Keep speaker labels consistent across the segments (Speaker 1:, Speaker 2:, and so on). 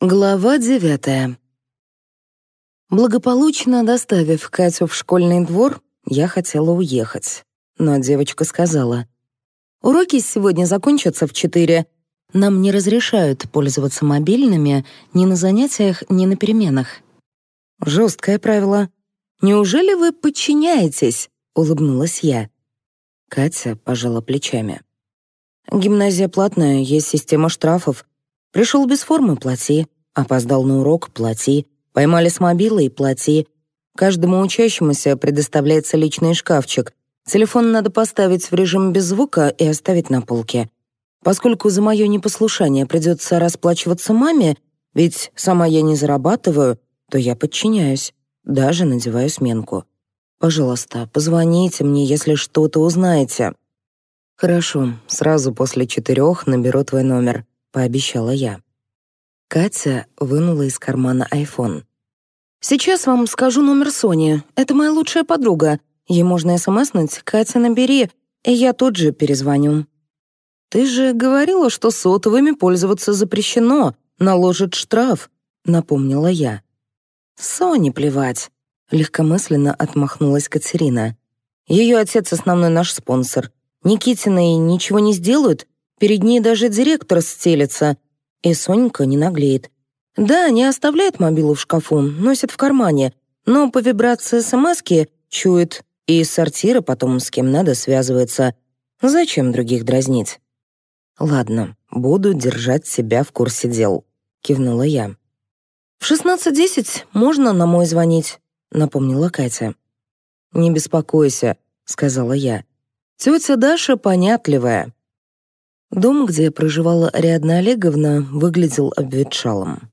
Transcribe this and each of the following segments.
Speaker 1: Глава девятая. Благополучно доставив Катю в школьный двор, я хотела уехать. Но девочка сказала, «Уроки сегодня закончатся в четыре. Нам не разрешают пользоваться мобильными ни на занятиях, ни на переменах». «Жесткое правило. Неужели вы подчиняетесь?» — улыбнулась я. Катя пожала плечами. «Гимназия платная, есть система штрафов. Пришел без формы — плати. Опоздал на урок — плати. Поймали с мобилой — плати. Каждому учащемуся предоставляется личный шкафчик. Телефон надо поставить в режим без звука и оставить на полке. Поскольку за мое непослушание придется расплачиваться маме, ведь сама я не зарабатываю, то я подчиняюсь, даже надеваю сменку. Пожалуйста, позвоните мне, если что-то узнаете». «Хорошо, сразу после четырех наберу твой номер», — пообещала я. Катя вынула из кармана айфон. «Сейчас вам скажу номер Сони. Это моя лучшая подруга. Ей можно смснуть. Катя, набери, и я тут же перезвоню». «Ты же говорила, что сотовыми пользоваться запрещено, наложит штраф», — напомнила я. «Соне плевать», — легкомысленно отмахнулась Катерина. «Ее отец — основной наш спонсор. Никитина и ничего не сделают, Перед ней даже директор стелется, и Сонька не наглеет. Да, не оставляет мобилу в шкафу, носит в кармане, но по вибрации смски чует, и из сортира потом с кем надо связывается. Зачем других дразнить? «Ладно, буду держать себя в курсе дел», — кивнула я. «В 16.10 можно на мой звонить», — напомнила Катя. «Не беспокойся», — сказала я. «Тетя Даша понятливая. Дом, где проживала Ариадна Олеговна, выглядел обветшалым.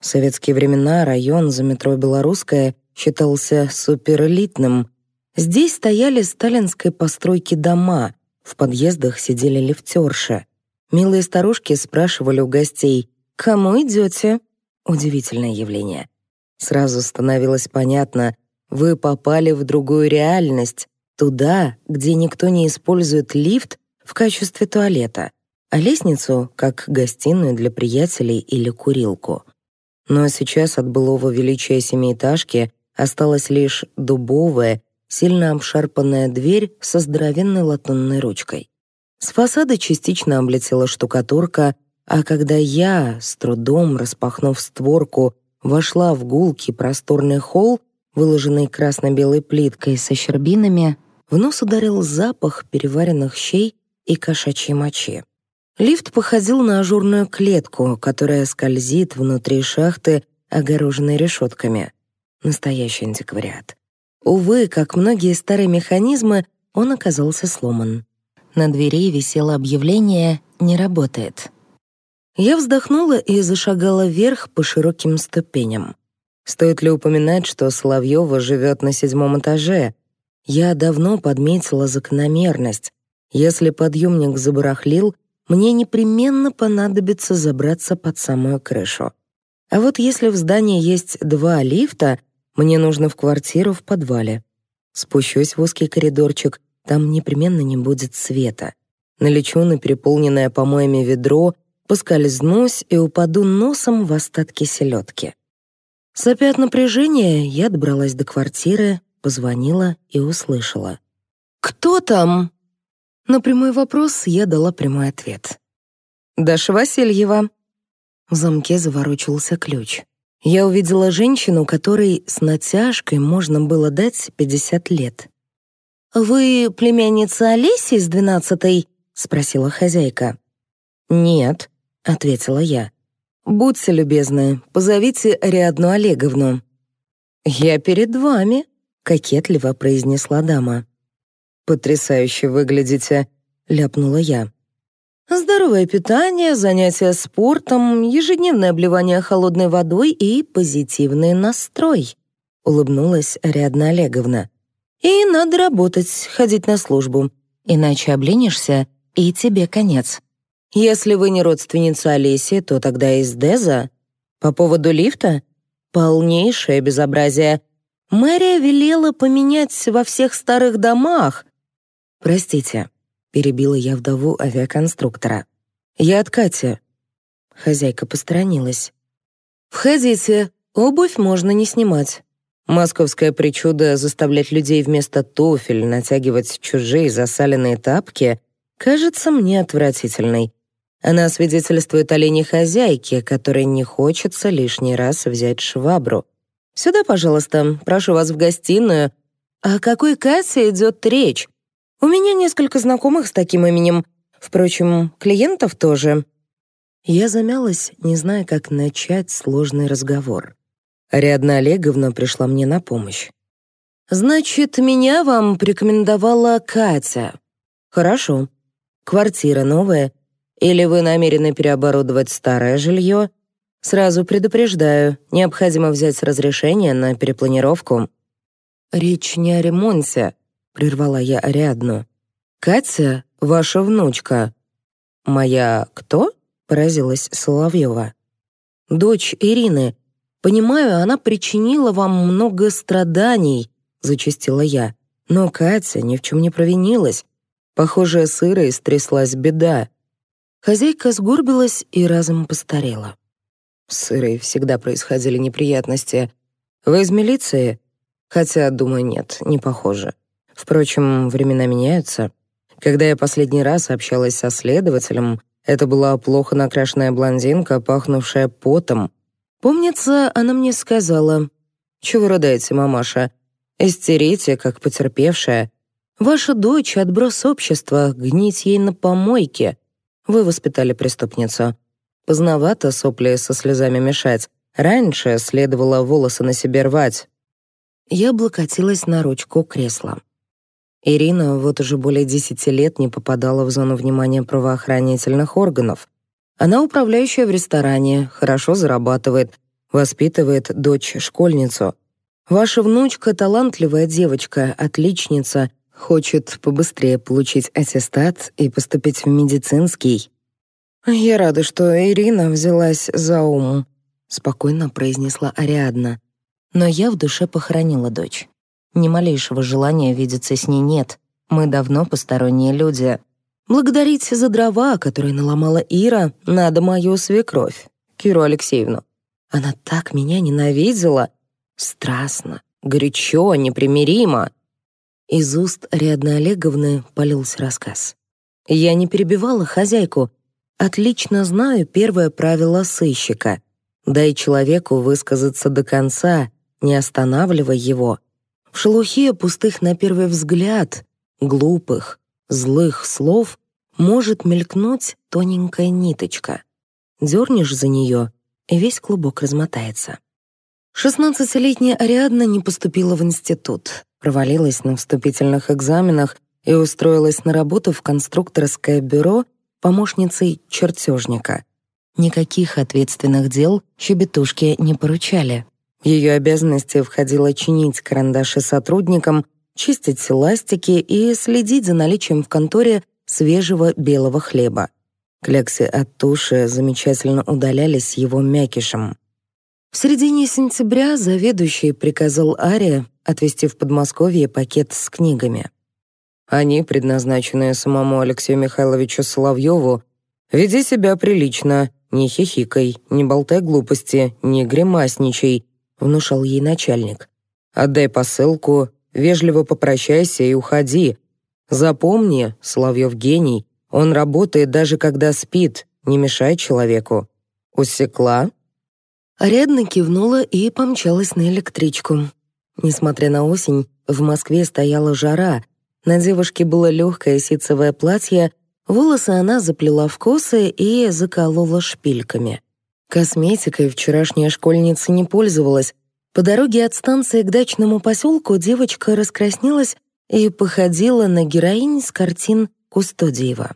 Speaker 1: В советские времена район за метро «Белорусская» считался суперэлитным. Здесь стояли сталинской постройки дома, в подъездах сидели лифтерши. Милые старушки спрашивали у гостей «Кому идете?» Удивительное явление. Сразу становилось понятно, вы попали в другую реальность, туда, где никто не использует лифт в качестве туалета, а лестницу — как гостиную для приятелей или курилку. Но сейчас от былого величия семиэтажки осталась лишь дубовая, сильно обшарпанная дверь со здоровенной латунной ручкой. С фасада частично облетела штукатурка, а когда я, с трудом распахнув створку, вошла в гулкий просторный холл, выложенный красно-белой плиткой со щербинами, в нос ударил запах переваренных щей и кошачьей мочи. Лифт походил на ажурную клетку, которая скользит внутри шахты, огороженной решетками. Настоящий антиквариат. Увы, как многие старые механизмы, он оказался сломан. На двери висело объявление «Не работает». Я вздохнула и зашагала вверх по широким ступеням. Стоит ли упоминать, что Соловьева живет на седьмом этаже? Я давно подметила закономерность. Если подъемник забарахлил, мне непременно понадобится забраться под самую крышу. А вот если в здании есть два лифта, мне нужно в квартиру в подвале. Спущусь в узкий коридорчик, там непременно не будет света. Налечу на переполненное помоями ведро, поскользнусь и упаду носом в остатки селедки. Сопя от напряжения, я добралась до квартиры, позвонила и услышала. «Кто там?» На прямой вопрос я дала прямой ответ. «Даша Васильева». В замке заворочился ключ. Я увидела женщину, которой с натяжкой можно было дать 50 лет. «Вы племянница Олеси из двенадцатой?» — спросила хозяйка. «Нет», — ответила я. «Будьте любезны, позовите Ариадну Олеговну». «Я перед вами», — кокетливо произнесла дама. «Потрясающе выглядите», — ляпнула я. Здоровое питание, занятия спортом, ежедневное обливание холодной водой и позитивный настрой», — улыбнулась Ариадна Олеговна. «И надо работать, ходить на службу, иначе обленишься, и тебе конец. Если вы не родственница Олеси, то тогда из Деза. По поводу лифта? Полнейшее безобразие. Мэрия велела поменять во всех старых домах, «Простите», — перебила я вдову авиаконструктора. «Я от Кати». Хозяйка посторонилась. Входите, обувь можно не снимать. Московская причуда заставлять людей вместо туфель натягивать чужие засаленные тапки кажется мне отвратительной. Она свидетельствует о лени хозяйки, которой не хочется лишний раз взять швабру. «Сюда, пожалуйста, прошу вас в гостиную». «О какой Кассе идет речь? У меня несколько знакомых с таким именем. Впрочем, клиентов тоже». Я замялась, не зная, как начать сложный разговор. Ариадна Олеговна пришла мне на помощь. «Значит, меня вам порекомендовала Катя. Хорошо. Квартира новая? Или вы намерены переоборудовать старое жилье? Сразу предупреждаю, необходимо взять разрешение на перепланировку». «Речь не о ремонте», — прервала я Ариадну. «Катя — ваша внучка». «Моя кто?» — поразилась Соловьева. «Дочь Ирины, Понимаю, она причинила вам много страданий, зачастила я. Но Катя ни в чем не провинилась. Похоже, с Ирой стряслась беда. Хозяйка сгорбилась и разом постарела. С Ирой всегда происходили неприятности. Вы из милиции? Хотя, думаю, нет, не похоже. Впрочем, времена меняются. Когда я последний раз общалась со следователем, это была плохо накрашенная блондинка, пахнувшая потом, Помнится, она мне сказала, «Чего рыдаете, мамаша? Истерите, как потерпевшая. Ваша дочь — отброс общества, гнить ей на помойке. Вы воспитали преступницу. Поздновато сопли со слезами мешать. Раньше следовало волосы на себе рвать». Я облокотилась на ручку кресла. Ирина вот уже более десяти лет не попадала в зону внимания правоохранительных органов — она управляющая в ресторане, хорошо зарабатывает, воспитывает дочь-школьницу. Ваша внучка — талантливая девочка, отличница, хочет побыстрее получить аттестат и поступить в медицинский. «Я рада, что Ирина взялась за ум», — спокойно произнесла Ариадна. Но я в душе похоронила дочь. Ни малейшего желания видеться с ней нет. Мы давно посторонние люди. Благодарить за дрова, которые наломала Ира, надо мою свекровь, Киру Алексеевну. Она так меня ненавидела. Страстно, горячо, непримиримо. Из уст Ариадны Олеговны полился рассказ. Я не перебивала хозяйку. Отлично знаю первое правило сыщика. Дай человеку высказаться до конца, не останавливай его. В шелухе пустых на первый взгляд, глупых, злых слов может мелькнуть тоненькая ниточка. Дернешь за нее, и весь клубок размотается. Шестнадцатилетняя Ариадна не поступила в институт, провалилась на вступительных экзаменах и устроилась на работу в конструкторское бюро помощницей чертежника. Никаких ответственных дел щебетушке не поручали. В ее обязанности входило чинить карандаши сотрудникам, чистить ластики и следить за наличием в конторе свежего белого хлеба. Кляксы от туши замечательно удалялись его мякишем. В середине сентября заведующий приказал Аре отвезти в Подмосковье пакет с книгами. Они, предназначенные самому Алексею Михайловичу Соловьеву, «Веди себя прилично, не хихикай, не болтай глупости, не гримасничай», — внушал ей начальник. «Отдай посылку, вежливо попрощайся и уходи. Запомни, Соловьев гений, он работает даже когда спит, не мешай человеку. Усекла?» Ариадна кивнула и помчалась на электричку. Несмотря на осень, в Москве стояла жара. На девушке было легкое ситцевое платье, волосы она заплела в косы и заколола шпильками. Косметикой вчерашняя школьница не пользовалась. По дороге от станции к дачному поселку девочка раскраснелась и походила на героинь с картин Кустодиева.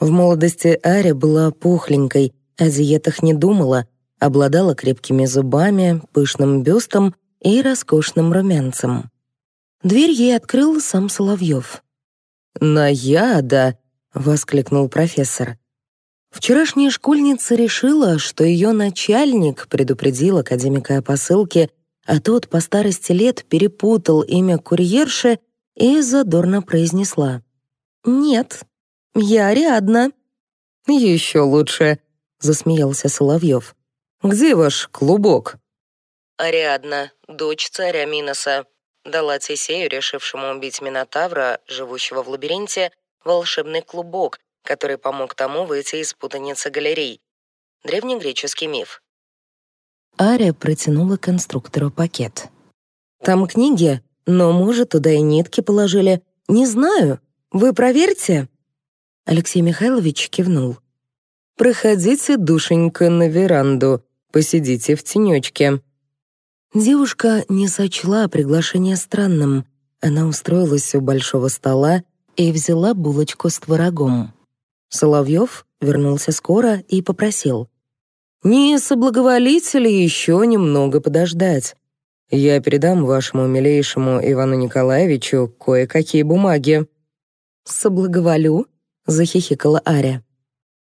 Speaker 1: В молодости Аря была пухленькой, о диетах не думала, обладала крепкими зубами, пышным бюстом и роскошным румянцем. Дверь ей открыл сам Соловьев. «Наяда!» — воскликнул профессор. Вчерашняя школьница решила, что ее начальник предупредил академика о посылке, а тот по старости лет перепутал имя курьерши и задорно произнесла. «Нет, я Ариадна». «Еще лучше», — засмеялся Соловьев. Где ваш клубок?»
Speaker 2: Ариадна, дочь царя Миноса, дала Тесею, решившему убить Минотавра, живущего в лабиринте, волшебный клубок, который помог тому выйти из путаницы галерей. Древнегреческий миф.
Speaker 1: Ария протянула конструктору пакет. «Там книги, но, может, туда и нитки положили. Не знаю. Вы проверьте». Алексей Михайлович кивнул. «Проходите, душенька, на веранду. Посидите в тенечке. Девушка не сочла приглашение странным. Она устроилась у большого стола и взяла булочку с творогом. Соловьев вернулся скоро и попросил. «Не соблаговолите ли еще немного подождать? Я передам вашему милейшему Ивану Николаевичу кое-какие бумаги». «Соблаговолю?» — захихикала Аря.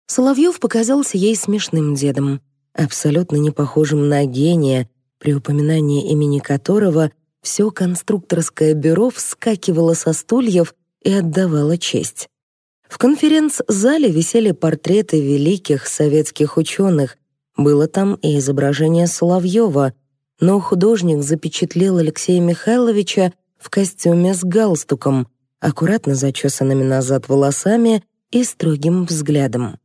Speaker 1: Соловьев показался ей смешным дедом, абсолютно не похожим на гения, при упоминании имени которого все конструкторское бюро вскакивало со стульев и отдавало честь. В конференц-зале висели портреты великих советских ученых. Было там и изображение Соловьева, но художник запечатлел Алексея Михайловича в костюме с галстуком, аккуратно зачесанными назад волосами и строгим взглядом.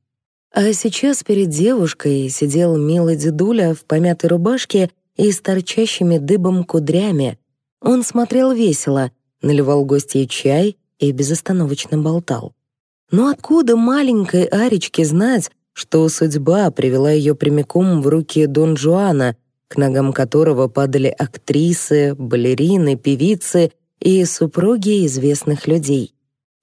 Speaker 1: А сейчас перед девушкой сидел милый дедуля в помятой рубашке и с торчащими дыбом кудрями. Он смотрел весело, наливал гостей чай и безостановочно болтал. Но откуда маленькой Аричке знать, что судьба привела ее прямиком в руки Дон Жуана, к ногам которого падали актрисы, балерины, певицы и супруги известных людей?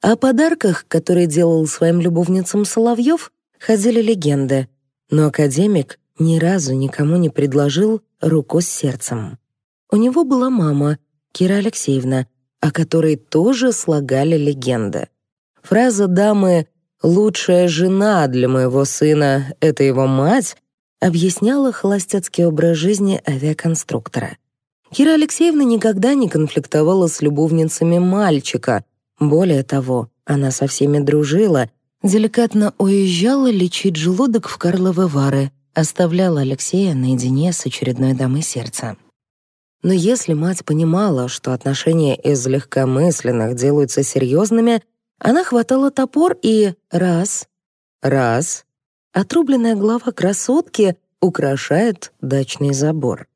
Speaker 1: О подарках, которые делал своим любовницам Соловьев, ходили легенды, но академик ни разу никому не предложил руку с сердцем. У него была мама, Кира Алексеевна, о которой тоже слагали легенды. Фраза дамы «лучшая жена для моего сына — это его мать» объясняла холостяцкий образ жизни авиаконструктора. Кира Алексеевна никогда не конфликтовала с любовницами мальчика. Более того, она со всеми дружила, деликатно уезжала лечить желудок в Карловы Вары, оставляла Алексея наедине с очередной дамой сердца. Но если мать понимала, что отношения из легкомысленных делаются серьезными, она хватала топор и раз, раз, отрубленная голова красотки украшает дачный забор.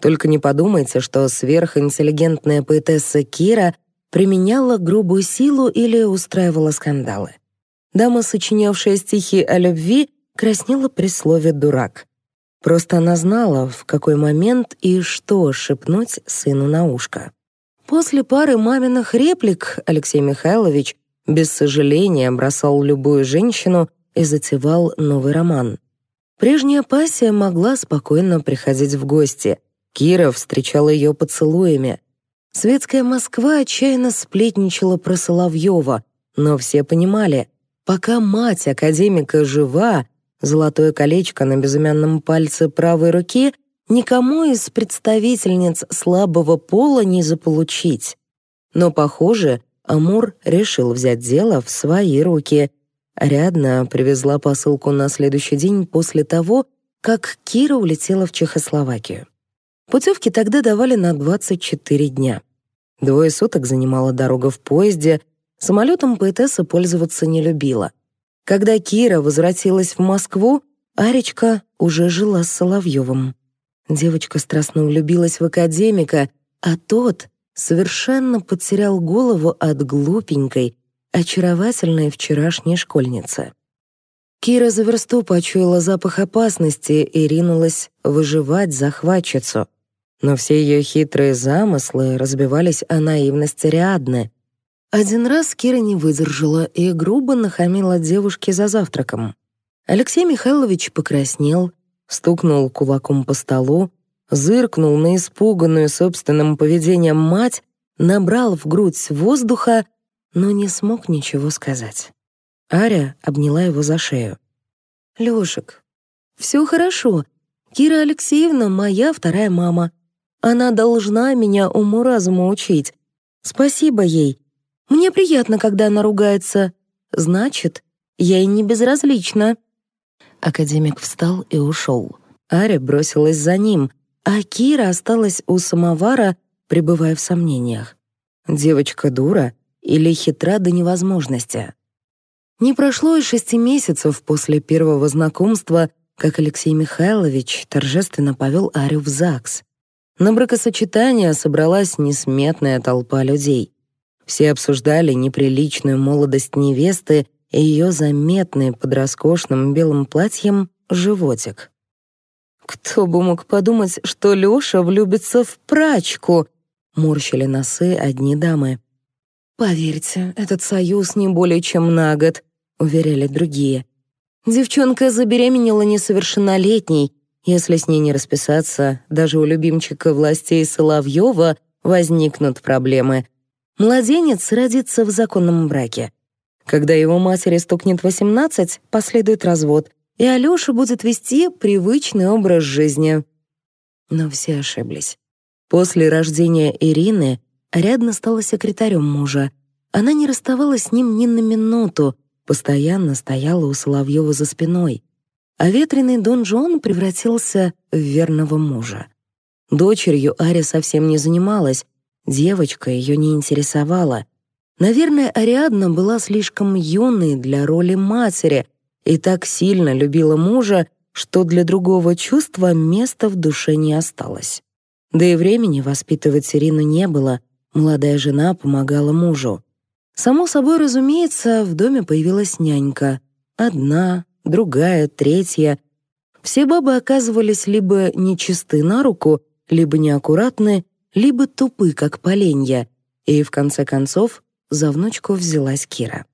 Speaker 1: Только не подумайте, что сверхинтеллигентная поэтесса Кира применяла грубую силу или устраивала скандалы. Дама, сочинявшая стихи о любви, краснела при слове «дурак». Просто она знала, в какой момент и что шепнуть сыну на ушко. После пары маминых реплик Алексей Михайлович без сожаления бросал любую женщину и затевал новый роман. Прежняя пассия могла спокойно приходить в гости. Кира встречала ее поцелуями. Светская Москва отчаянно сплетничала про Соловьева, но все понимали, пока мать академика жива, Золотое колечко на безымянном пальце правой руки никому из представительниц слабого пола не заполучить. Но, похоже, Амур решил взять дело в свои руки. Рядно привезла посылку на следующий день после того, как Кира улетела в Чехословакию. Путевки тогда давали на 24 дня. Двое суток занимала дорога в поезде, самолетом поэтесса пользоваться не любила — когда Кира возвратилась в Москву, Аречка уже жила с Соловьевым. Девочка страстно влюбилась в академика, а тот совершенно потерял голову от глупенькой, очаровательной вчерашней школьницы. Кира за версту почуяла запах опасности и ринулась выживать захватчицу. Но все ее хитрые замыслы разбивались о наивности Риадны. Один раз Кира не выдержала и грубо нахамила девушке за завтраком. Алексей Михайлович покраснел, стукнул кулаком по столу, зыркнул на испуганную собственным поведением мать, набрал в грудь воздуха, но не смог ничего сказать. Аря обняла его за шею. «Лёшек, всё хорошо. Кира Алексеевна — моя вторая мама. Она должна меня уму-разуму учить. Спасибо ей. Мне приятно, когда она ругается. Значит, я ей не безразлична». Академик встал и ушел. Аря бросилась за ним, а Кира осталась у самовара, пребывая в сомнениях. Девочка дура или хитра до невозможности? Не прошло и шести месяцев после первого знакомства, как Алексей Михайлович торжественно повел Арю в ЗАГС. На бракосочетание собралась несметная толпа людей. Все обсуждали неприличную молодость невесты и ее заметный под роскошным белым платьем животик. «Кто бы мог подумать, что Лёша влюбится в прачку?» — морщили носы одни дамы. «Поверьте, этот союз не более чем на год», — уверяли другие. «Девчонка забеременела несовершеннолетней. Если с ней не расписаться, даже у любимчика властей Соловьева возникнут проблемы. Младенец родится в законном браке. Когда его матери стукнет 18, последует развод, и Алёша будет вести привычный образ жизни. Но все ошиблись. После рождения Ирины Ариадна стала секретарем мужа. Она не расставалась с ним ни на минуту, постоянно стояла у Соловьева за спиной. А ветреный Дон Жуан превратился в верного мужа. Дочерью Ария совсем не занималась, девочка ее не интересовала. Наверное, Ариадна была слишком юной для роли матери и так сильно любила мужа, что для другого чувства места в душе не осталось. Да и времени воспитывать Ирину не было, молодая жена помогала мужу. Само собой, разумеется, в доме появилась нянька. Одна, другая, третья. Все бабы оказывались либо нечисты на руку, либо неаккуратны, либо тупы, как поленья. И в конце концов за внучку взялась Кира.